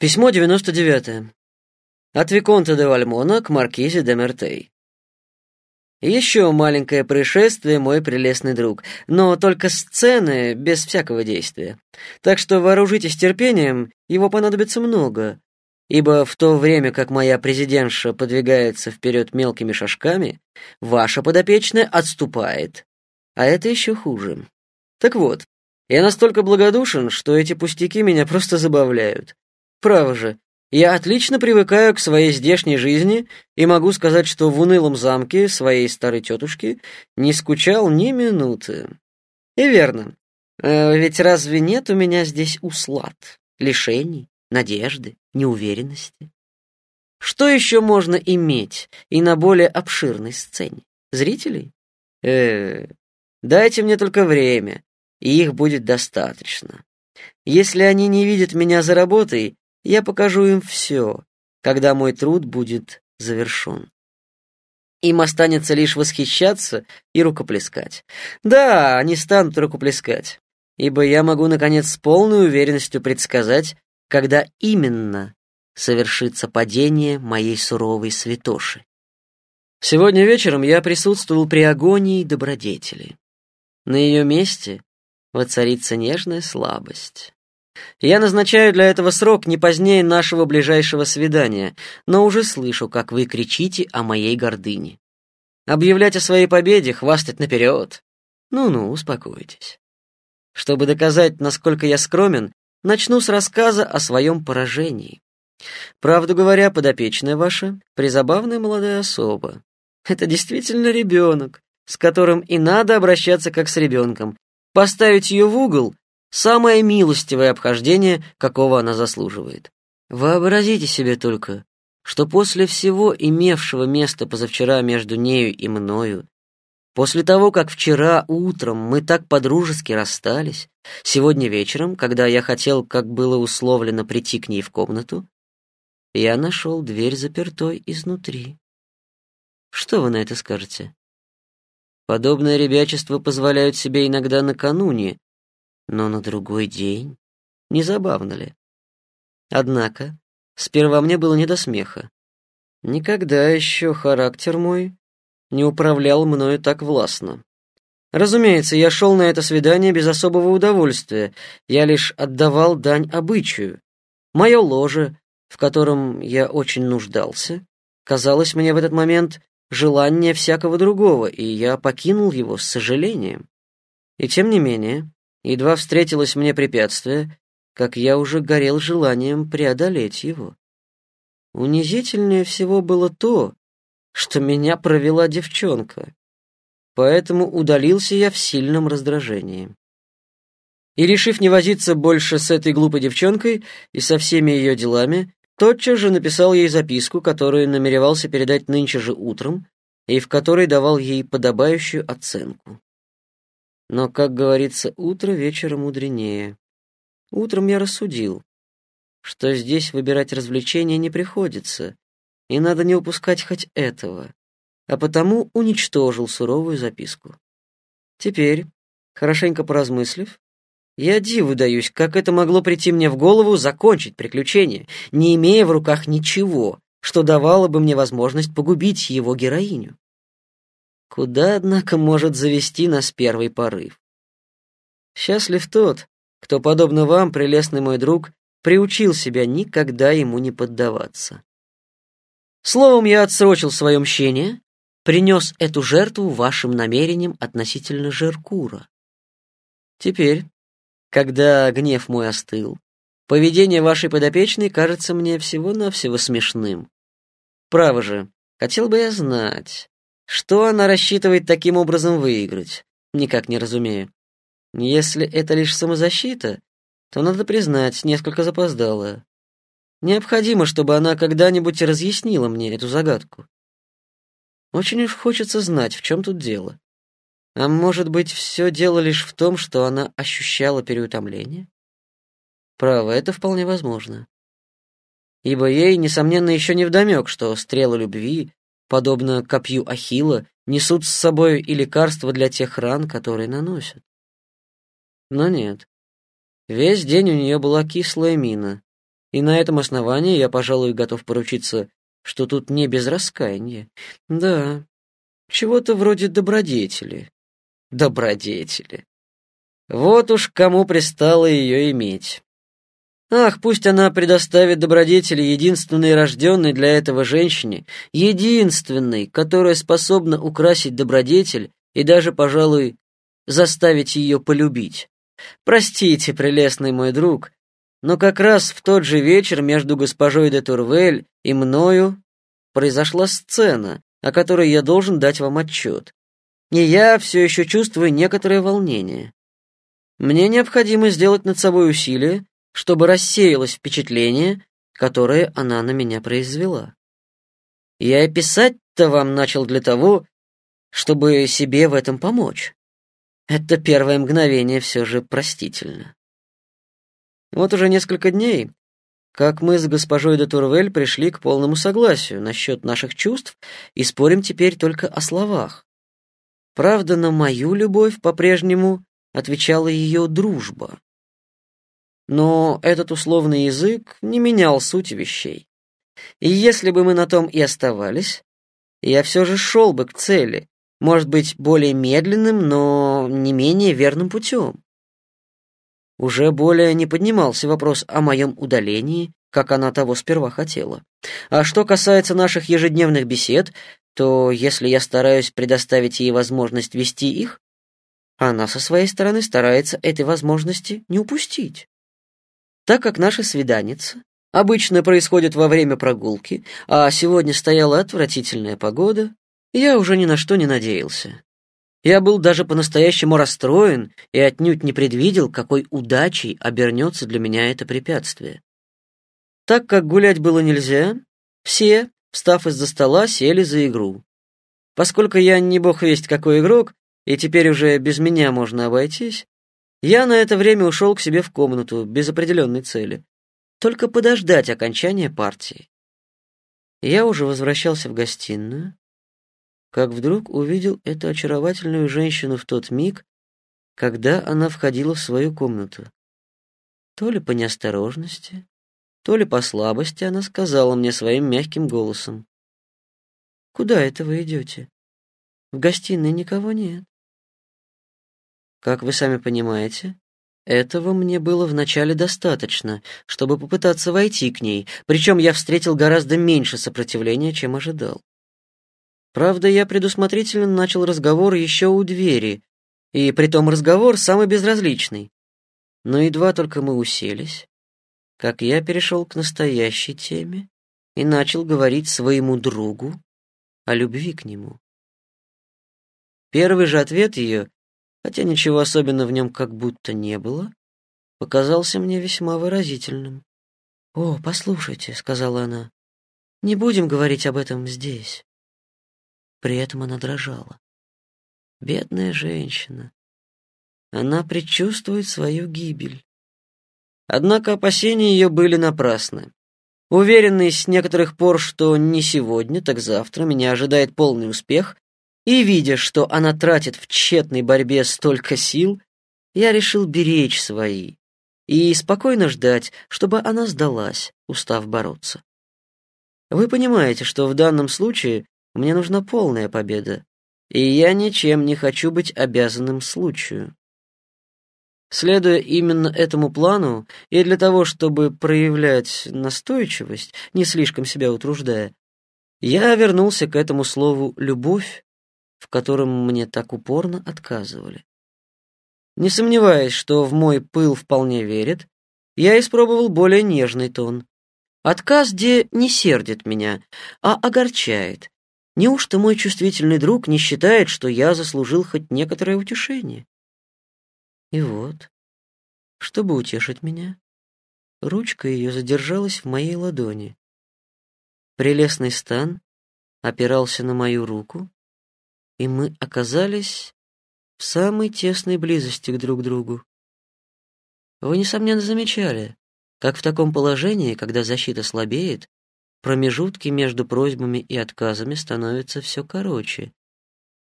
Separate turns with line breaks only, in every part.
Письмо 99. От Виконта де Вальмона к Маркизе де Мертей. Еще маленькое происшествие, мой прелестный друг, но только сцены без всякого действия. Так что вооружитесь терпением, его понадобится много. Ибо в то время, как моя президентша подвигается вперед мелкими шажками, ваша подопечная отступает. А это еще хуже. Так вот, я настолько благодушен, что эти пустяки меня просто забавляют. Право же, я отлично привыкаю к своей здешней жизни и могу сказать, что в унылом замке своей старой тетушки не скучал ни минуты. И верно, э, ведь разве нет у меня здесь услад, лишений, надежды, неуверенности? Что еще можно иметь и на более обширной сцене? Зрителей? Э, дайте мне только время, и их будет достаточно. Если они не видят меня за работой, я покажу им все, когда мой труд будет завершен. Им останется лишь восхищаться и рукоплескать. Да, они станут рукоплескать, ибо я могу, наконец, с полной уверенностью предсказать, когда именно совершится падение моей суровой святоши. Сегодня вечером я присутствовал при агонии добродетели. На ее месте воцарится нежная слабость. Я назначаю для этого срок не позднее нашего ближайшего свидания, но уже слышу, как вы кричите о моей гордыне. Объявлять о своей победе, хвастать наперед. Ну-ну, успокойтесь. Чтобы доказать, насколько я скромен, начну с рассказа о своем поражении. Правду говоря, подопечная ваша — призабавная молодая особа. Это действительно ребенок, с которым и надо обращаться как с ребенком. Поставить ее в угол Самое милостивое обхождение, какого она заслуживает. Вообразите себе только, что после всего имевшего место позавчера между нею и мною, после того, как вчера утром мы так подружески расстались, сегодня вечером, когда я хотел, как было условлено, прийти к ней в комнату, я нашел дверь запертой изнутри. Что вы на это скажете? Подобное ребячество позволяют себе иногда накануне, но на другой день? Не забавно ли? Однако, сперва мне было не до смеха. Никогда еще характер мой не управлял мною так властно. Разумеется, я шел на это свидание без особого удовольствия, я лишь отдавал дань обычаю. Мое ложе, в котором я очень нуждался, казалось мне в этот момент желание всякого другого, и я покинул его с сожалением. И тем не менее, Едва встретилось мне препятствие, как я уже горел желанием преодолеть его. Унизительнее всего было то, что меня провела девчонка, поэтому удалился я в сильном раздражении. И, решив не возиться больше с этой глупой девчонкой и со всеми ее делами, тотчас же написал ей записку, которую намеревался передать нынче же утром, и в которой давал ей подобающую оценку. Но, как говорится, утро вечера мудренее. Утром я рассудил, что здесь выбирать развлечения не приходится, и надо не упускать хоть этого, а потому уничтожил суровую записку. Теперь, хорошенько поразмыслив, я диву даюсь, как это могло прийти мне в голову закончить приключение, не имея в руках ничего, что давало бы мне возможность погубить его героиню. Куда, однако, может завести нас первый порыв? Счастлив тот, кто, подобно вам, прелестный мой друг, приучил себя никогда ему не поддаваться. Словом, я отсрочил свое мщение, принес эту жертву вашим намерениям относительно Жеркура. Теперь, когда гнев мой остыл, поведение вашей подопечной кажется мне всего-навсего смешным. Право же, хотел бы я знать, что она рассчитывает таким образом выиграть? Никак не разумею. Если это лишь самозащита, то, надо признать, несколько запоздала. Необходимо, чтобы она когда-нибудь разъяснила мне эту загадку. Очень уж хочется знать, в чем тут дело. А может быть, все дело лишь в том, что она ощущала переутомление? Право, это вполне возможно. Ибо ей, несомненно, еще не вдомек, что стрелы любви подобно копью Ахилла, несут с собой и лекарства для тех ран, которые наносят. Но нет. Весь день у нее была кислая мина, И на этом основании я, пожалуй, готов поручиться, что тут не без раскаяния. Да, чего-то вроде добродетели. Добродетели. Вот уж кому пристало ее иметь. Ах, пусть она предоставит добродетели единственной рожденной для этого женщине, единственной, которая способна украсить добродетель и даже, пожалуй, заставить ее полюбить. Простите, прелестный мой друг, но как раз в тот же вечер между госпожой де Турвель и мною произошла сцена, о которой я должен дать вам отчет. И я все еще чувствую некоторое волнение. Мне необходимо сделать над собой усилие, чтобы рассеялось впечатление, которое она на меня произвела. Я и писать-то вам начал для того, чтобы себе в этом помочь. Это первое мгновение все же простительно. Вот уже несколько дней, как мы с госпожой де Турвель пришли к полному согласию насчет наших чувств и спорим теперь только о словах. Правда, на мою любовь по-прежнему отвечала ее дружба. Но этот условный язык не менял суть вещей. И если бы мы на том и оставались, я все же шел бы к цели, может быть, более медленным, но не менее верным путем. Уже более не поднимался вопрос о моем удалении, как она того сперва хотела. А что касается наших ежедневных бесед, то если я стараюсь предоставить ей возможность вести их, она со своей стороны старается этой возможности не упустить. Так как наша свиданица обычно происходит во время прогулки, а сегодня стояла отвратительная погода, я уже ни на что не надеялся. Я был даже по-настоящему расстроен и отнюдь не предвидел, какой удачей обернется для меня это препятствие. Так как гулять было нельзя, все, встав из-за стола, сели за игру. Поскольку я не бог весть какой игрок, и теперь уже без меня можно обойтись, я на это время ушел к себе в комнату без определенной цели, только подождать окончания партии. Я уже возвращался в гостиную, как вдруг увидел эту очаровательную женщину в тот миг, когда она входила в свою комнату. То ли по неосторожности, то ли по слабости она сказала мне своим мягким голосом. «Куда это вы идете? В гостиной никого нет». Как вы сами понимаете, этого мне было вначале достаточно, чтобы попытаться войти к ней, причем я встретил гораздо меньше сопротивления, чем ожидал. Правда, я предусмотрительно начал разговор еще у двери, и притом разговор самый безразличный. Но едва только мы уселись, как я перешел к настоящей теме и начал говорить своему другу о любви к нему. Первый же ответ ее, хотя ничего особенного в нем как будто не было, показался мне весьма выразительным. «О, послушайте», — сказала она, — «не будем говорить об этом здесь. При этом она дрожала. Бедная женщина. Она предчувствует свою гибель. Однако опасения ее были напрасны. Уверенный с некоторых пор, что не сегодня, так завтра меня ожидает полный успех, и видя, что она тратит в тщетной борьбе столько сил, я решил беречь свои и спокойно ждать, чтобы она сдалась, устав бороться. Вы понимаете, что в данном случае мне нужна полная победа, и я ничем не хочу быть обязанным случаю. Следуя именно этому плану, и для того, чтобы проявлять настойчивость, не слишком себя утруждая, я вернулся к этому слову «любовь», в котором мне так упорно отказывали. Не сомневаясь, что в мой пыл вполне верят, я испробовал более нежный тон. Отказ где не сердит меня, а огорчает, Неужто мой чувствительный друг не считает, что я заслужил хоть некоторое утешение? И вот, чтобы утешить меня, ручка ее задержалась в моей ладони. Прелестный стан опирался на мою руку, и мы оказались в самой тесной близости друг к другу. Вы, несомненно, замечали, как в таком положении, когда защита слабеет, Промежутки между просьбами и отказами становятся все короче.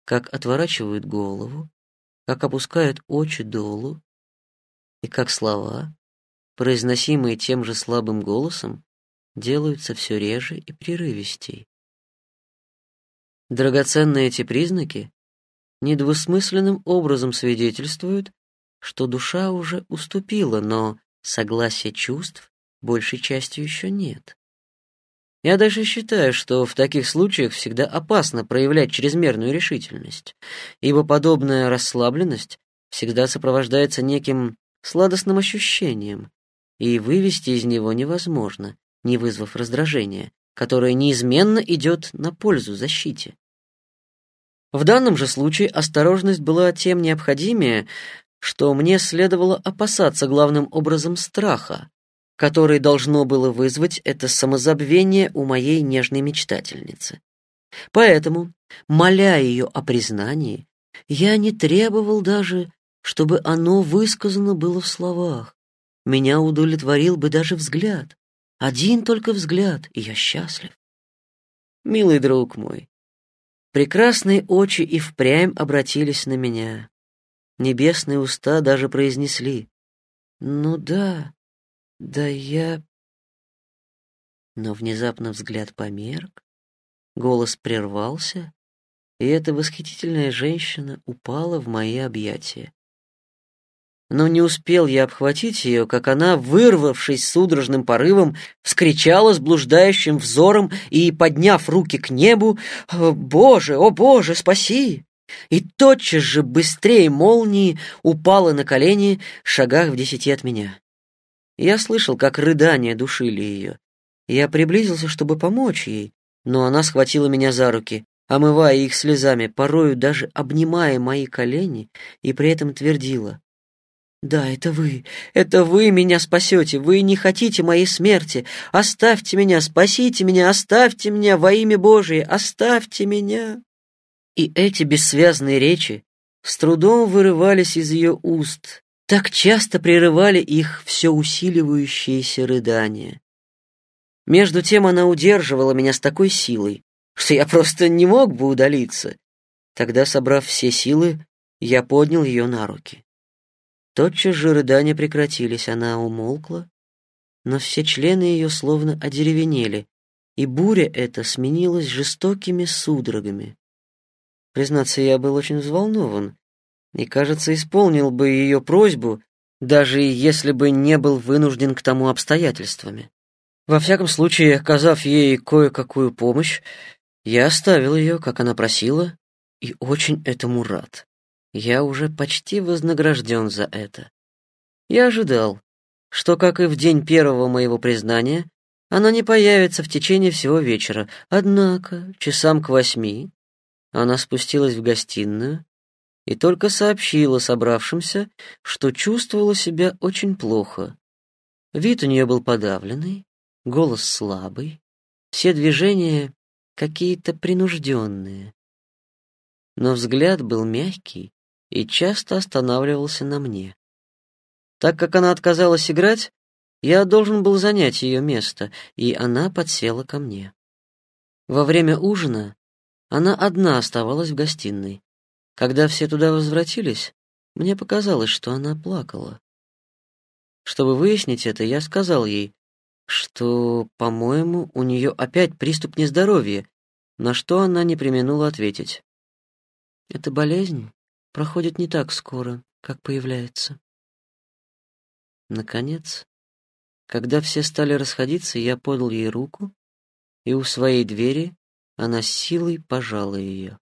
Как отворачивают голову, как опускают очи долу, и как слова произносимые тем же слабым голосом, делаются все реже и прерывистей. Драгоценные эти признаки недвусмысленным образом свидетельствуют, что душа уже уступила, но согласия чувств большей частью еще нет. Я даже считаю, что в таких случаях всегда опасно проявлять чрезмерную решительность, ибо подобная расслабленность всегда сопровождается неким сладостным ощущением, и вывести из него невозможно, не вызвав раздражения, которое неизменно идет на пользу защите. В данном же случае осторожность была тем необходимее, что мне следовало опасаться главным образом страха, который должно было вызвать это самозабвение у моей нежной мечтательницы. Поэтому, моля ее о признании, я не требовал даже, чтобы оно высказано было в словах. Меня удовлетворил бы даже взгляд. Один только взгляд, и я счастлив. Милый друг мой, прекрасные очи и впрямь обратились на меня. Небесные уста даже произнесли «Ну да, да я...» Но внезапно взгляд померк, голос прервался, и эта восхитительная женщина упала в мои объятия. Но не успел я обхватить ее, как она, вырвавшись судорожным порывом, вскричала с блуждающим взором и, подняв руки к небу, «О, «Боже, о Боже, спаси!» И тотчас же быстрее молнии упала на колени в шагах в десяти от меня. Я слышал, как рыдания душили ее. Я приблизился, чтобы помочь ей, но она схватила меня за руки, омывая их слезами, порою даже обнимая мои колени, и при этом твердила. «Да, это вы, это вы меня спасете, вы не хотите моей смерти. Оставьте меня, спасите меня, оставьте меня во имя Божие, оставьте меня». И эти бессвязные речи с трудом вырывались из ее уст, так часто прерывали их все усиливающиеся рыдания. Между тем она удерживала меня с такой силой, что я просто не мог бы удалиться. Тогда, собрав все силы, я поднял ее на руки. Тотчас же рыдания прекратились, она умолкла, но все члены ее словно одеревенели, и буря эта сменилась жестокими судорогами. Признаться, я был очень взволнован и, кажется, исполнил бы ее просьбу, даже если бы не был вынужден к тому обстоятельствами. Во всяком случае, оказав ей кое-какую помощь, я оставил ее, как она просила, и очень этому рад. Я уже почти вознагражден за это. Я ожидал, что, как и в день первого моего признания, она не появится в течение всего вечера, однако часам к восьми она спустилась в гостиную и только сообщила собравшимся, что чувствовала себя очень плохо. Вид у нее был подавленный, голос слабый, все движения какие-то принужденные. Но взгляд был мягкий и часто останавливался на мне. Так как она отказалась играть, я должен был занять ее место, и она подсела ко мне. Во время ужина она одна оставалась в гостиной. Когда все туда возвратились, мне показалось, что она плакала. Чтобы выяснить это, я сказал ей, что, по-моему, у нее опять приступ нездоровья, на что она не применула ответить. «Эта болезнь проходит не так скоро, как появляется». Наконец, когда все стали расходиться, я подал ей руку и у своей двери она силой пожала ее.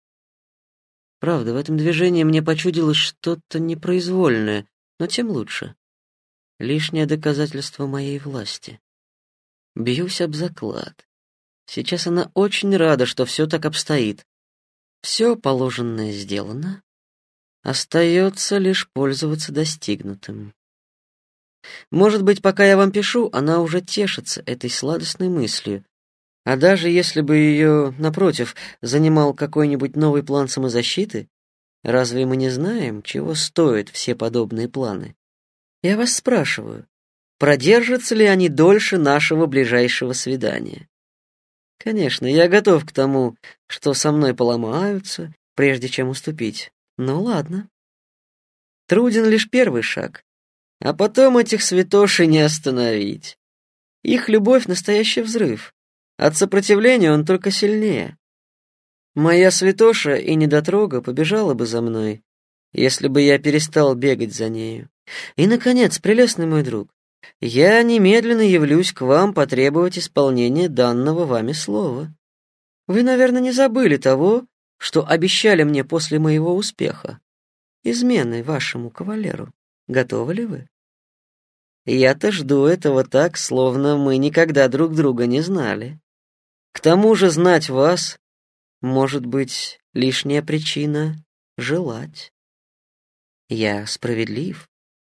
Правда, в этом движении мне почудилось что-то непроизвольное, но тем лучше. Лишнее доказательство моей власти. Бьюсь об заклад. Сейчас она очень рада, что все так обстоит. Все положенное сделано. Остается лишь пользоваться достигнутым. Может быть, пока я вам пишу, она уже тешится этой сладостной мыслью, а даже если бы ее, напротив, занимал какой-нибудь новый план самозащиты, разве мы не знаем, чего стоят все подобные планы? Я вас спрашиваю, продержатся ли они дольше нашего ближайшего свидания? Конечно, я готов к тому, что со мной поломаются, прежде чем уступить. Ну ладно. Труден лишь первый шаг, А потом этих святошей не остановить. Их любовь — настоящий взрыв. От сопротивления он только сильнее. Моя святоша и недотрога побежала бы за мной, если бы я перестал бегать за нею. И, наконец, прелестный мой друг, я немедленно явлюсь к вам потребовать исполнения данного вами слова. Вы, наверное, не забыли того, что обещали мне после моего успеха. Изменой вашему кавалеру. Готовы ли вы? Я-то жду этого так, словно мы никогда друг друга не знали. К тому же знать вас может быть лишняя причина желать. Я справедлив,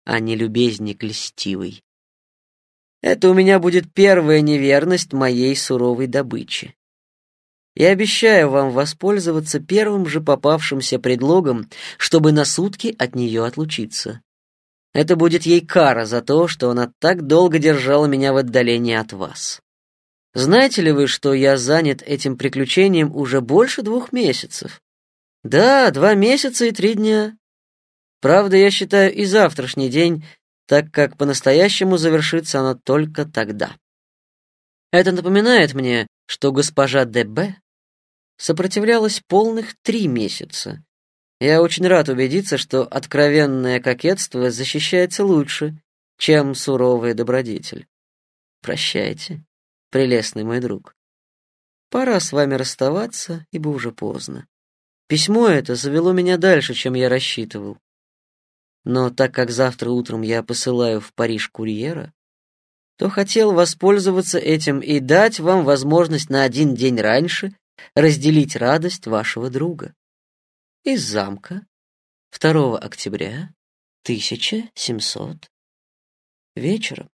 а не любезник льстивый. Это у меня будет первая неверность моей суровой добычи. Я обещаю вам воспользоваться первым же попавшимся предлогом, чтобы на сутки от нее отлучиться. Это будет ей кара за то, что она так долго держала меня в отдалении от вас. Знаете ли вы, что я занят этим приключением уже больше двух месяцев? Да, два месяца и три дня. Правда, я считаю и завтрашний день, так как по-настоящему завершится оно только тогда. Это напоминает мне, что госпожа Д.Б. сопротивлялась полных три месяца, я очень рад убедиться, что откровенное кокетство защищается лучше, чем суровый добродетель. Прощайте, прелестный мой друг. Пора с вами расставаться, ибо уже поздно. Письмо это завело меня дальше, чем я рассчитывал. Но так как завтра утром я посылаю в Париж курьера, то хотел воспользоваться этим и дать вам возможность на один день раньше разделить радость вашего друга. Из замка. 2 октября 1700 вечером.